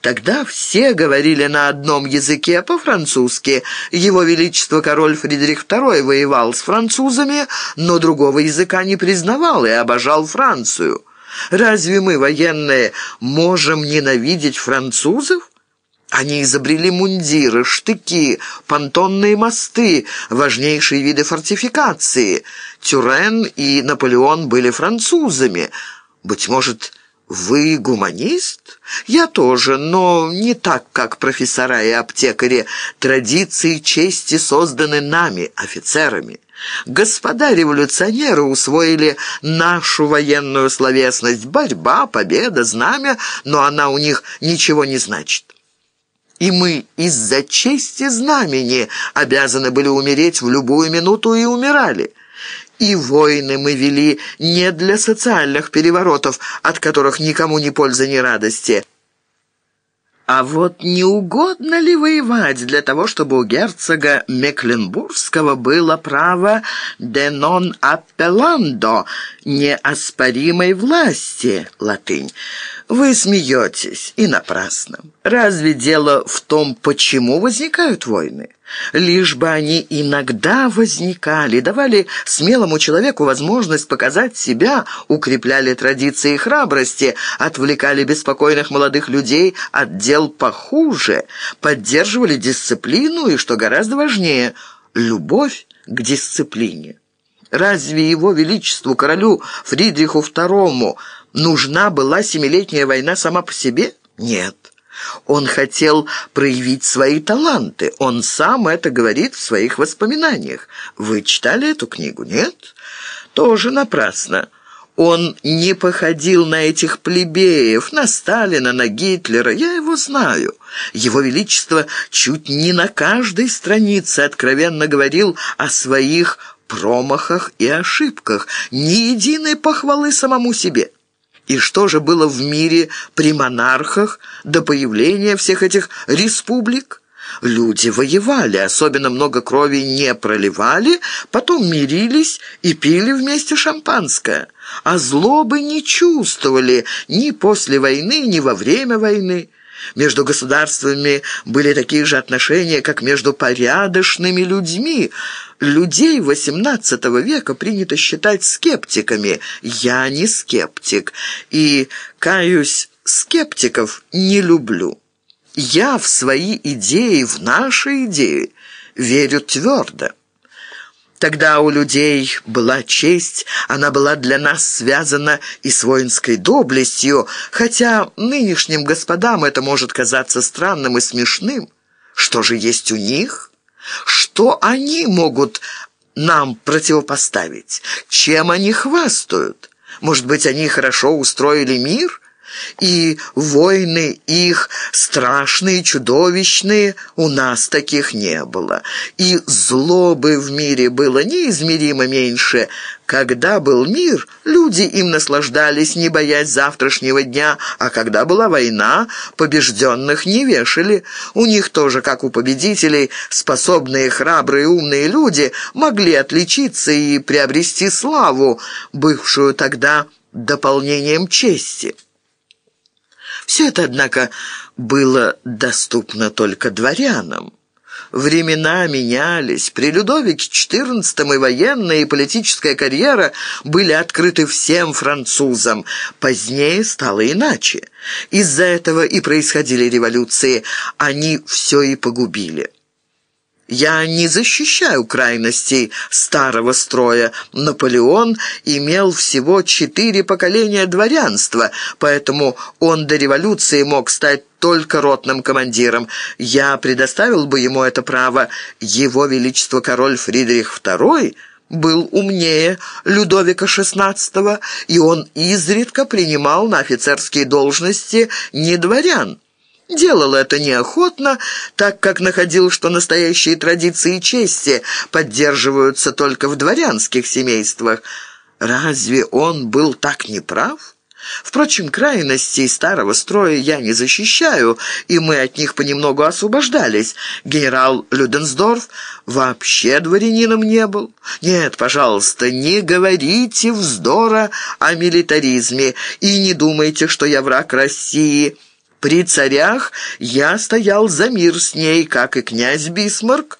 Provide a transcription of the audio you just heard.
Тогда все говорили на одном языке по-французски. Его Величество король Фридрих II воевал с французами, но другого языка не признавал и обожал Францию. Разве мы, военные, можем ненавидеть французов? Они изобрели мундиры, штыки, понтонные мосты, важнейшие виды фортификации. Тюрен и Наполеон были французами. Быть может, вы гуманист? Я тоже, но не так, как профессора и аптекари. Традиции чести созданы нами, офицерами. Господа революционеры усвоили нашу военную словесность. Борьба, победа, знамя, но она у них ничего не значит. И мы из-за чести знамени обязаны были умереть в любую минуту и умирали. И войны мы вели не для социальных переворотов, от которых никому ни пользы, ни радости, а вот не угодно ли воевать для того, чтобы у герцога Мекленбургского было право «de non appellando» неоспоримой власти, латынь? Вы смеетесь, и напрасно. Разве дело в том, почему возникают войны? Лишь бы они иногда возникали, давали смелому человеку возможность показать себя, укрепляли традиции храбрости, отвлекали беспокойных молодых людей от дел похуже, поддерживали дисциплину и, что гораздо важнее, любовь к дисциплине. Разве его величеству, королю Фридриху II, нужна была семилетняя война сама по себе? Нет. Он хотел проявить свои таланты. Он сам это говорит в своих воспоминаниях. Вы читали эту книгу, нет? Тоже напрасно. Он не походил на этих плебеев, на Сталина, на Гитлера. Я его знаю. Его Величество чуть не на каждой странице откровенно говорил о своих промахах и ошибках. Ни единой похвалы самому себе. И что же было в мире при монархах до появления всех этих республик? Люди воевали, особенно много крови не проливали, потом мирились и пили вместе шампанское. А злобы не чувствовали ни после войны, ни во время войны. Между государствами были такие же отношения, как между порядочными людьми. Людей XVIII века принято считать скептиками. Я не скептик и, каюсь, скептиков не люблю. Я в свои идеи, в наши идеи верю твердо. Тогда у людей была честь, она была для нас связана и с воинской доблестью, хотя нынешним господам это может казаться странным и смешным. Что же есть у них? Что они могут нам противопоставить? Чем они хвастают? Может быть, они хорошо устроили мир? И войны их страшные, чудовищные, у нас таких не было. И злобы в мире было неизмеримо меньше. Когда был мир, люди им наслаждались, не боясь завтрашнего дня, а когда была война, побежденных не вешали. У них тоже, как у победителей, способные, храбрые, умные люди могли отличиться и приобрести славу, бывшую тогда дополнением чести. Все это, однако, было доступно только дворянам. Времена менялись. При Людовике XIV и военная, и политическая карьера были открыты всем французам. Позднее стало иначе. Из-за этого и происходили революции. Они все и погубили. Я не защищаю крайностей старого строя. Наполеон имел всего четыре поколения дворянства, поэтому он до революции мог стать только ротным командиром. Я предоставил бы ему это право. Его Величество король Фридрих II был умнее Людовика XVI, и он изредка принимал на офицерские должности не дворян. Делал это неохотно, так как находил, что настоящие традиции чести поддерживаются только в дворянских семействах. Разве он был так неправ? Впрочем, крайностей старого строя я не защищаю, и мы от них понемногу освобождались. Генерал Люденсдорф вообще дворянином не был. Нет, пожалуйста, не говорите вздора о милитаризме и не думайте, что я враг России». При царях я стоял за мир с ней, как и князь Бисмарк,